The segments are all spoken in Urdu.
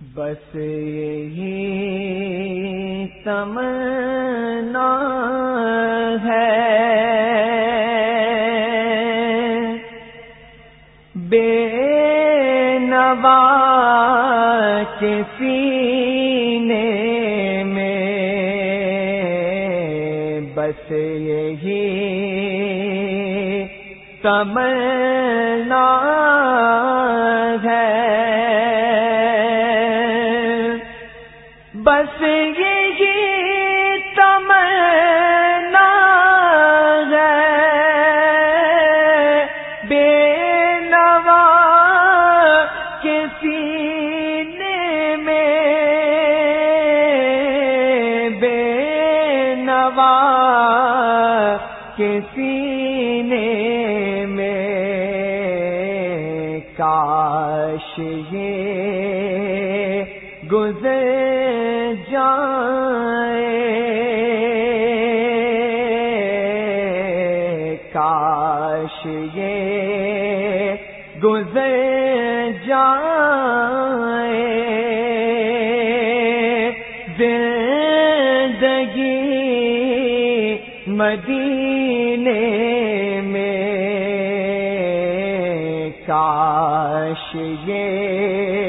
بس یہی تمنا ہے۔ بے نوا کے سینے میں بس یہی تمنا بس یہی تمنا ہے۔ بے نوا کسی میں بے نوا کسی میں کاش یہ گزر جائے کاش یہ گزر جائے زندگی مدینے میں کاش یہ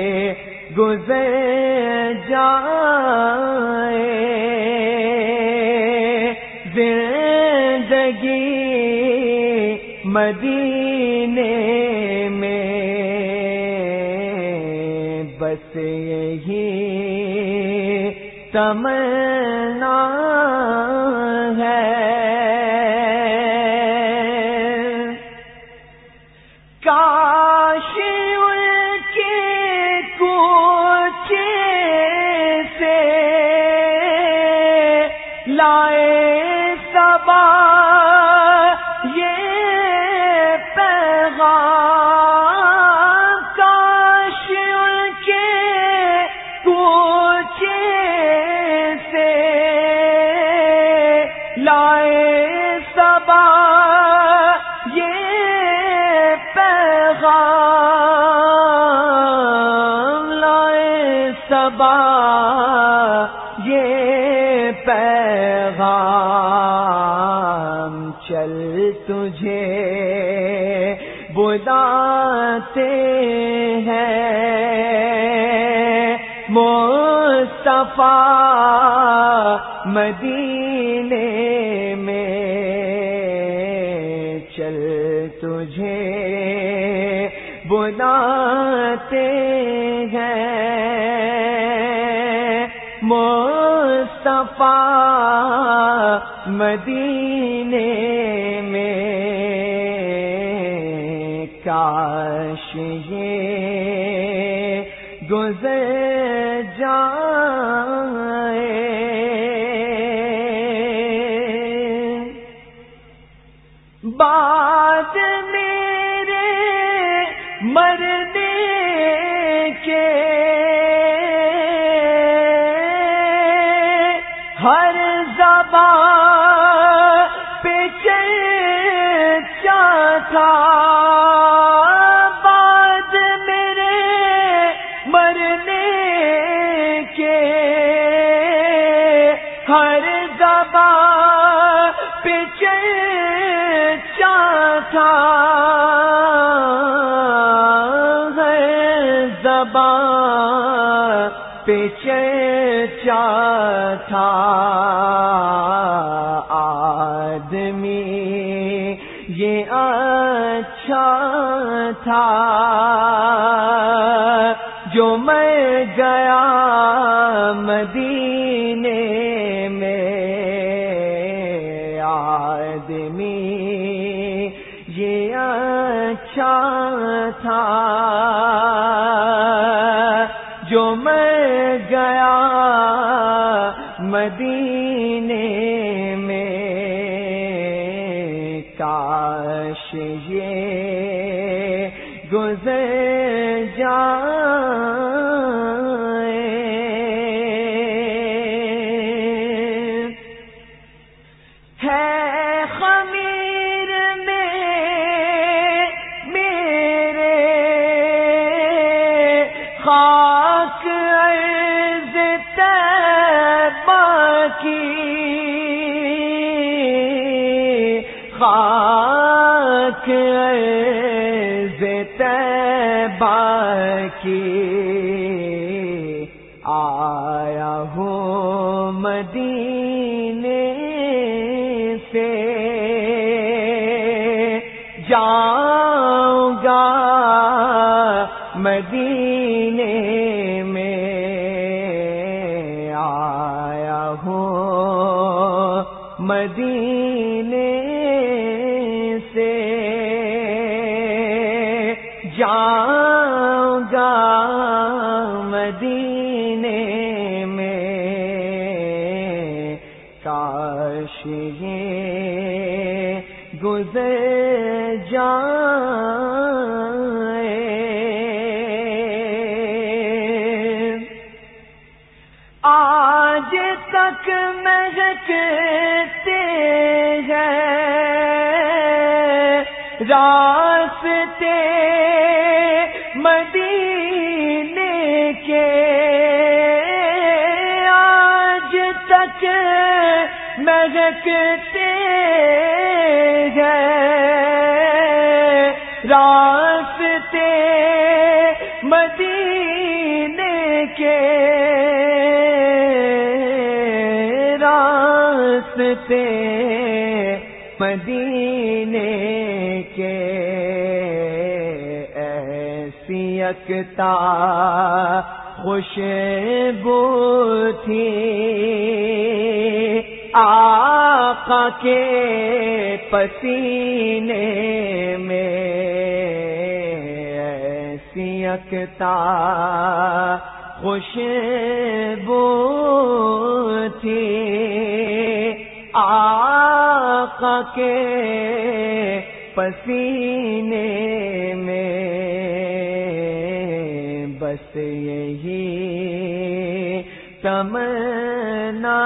گزر جائے۔ زندگی مدینے میں بس یہی تمنا ہے۔ سبا پیغام چل تجھے بلاتے ہیں۔ مصطفیٰ مدینے میں چل تجھے بلاتے ہیں۔ مصطفیٰ مدینے میں کاش یہ گزر جائے زبان پہ تھا؟ بعد میرے مرنے کے ہر زبان پہ تھا؟ ہر زبان پہ چرچا تھا۔ آدمی، یہ اچھا تھا۔ جو میں گیا مدینے میں، آدمی، یہ اچھا تھا۔ مدینے میں کاش یہ گزر جا کی خاک کی آیا ہوں مدینے سے جاؤں گا مدینے مدینے سے جاؤں گا مدینے میں کاش یہ گزر جائے۔ آج تک مہکتے راستے مدینے کے آج تک مہکتے ہیں۔ راستے مدینے کے راستے مدینے کے ایسی اکتا خوشبو تھی آقا کے پسینے میں ایسی اکتا خوشبو تھی آقا کے پسینے میں بس یہی تمنا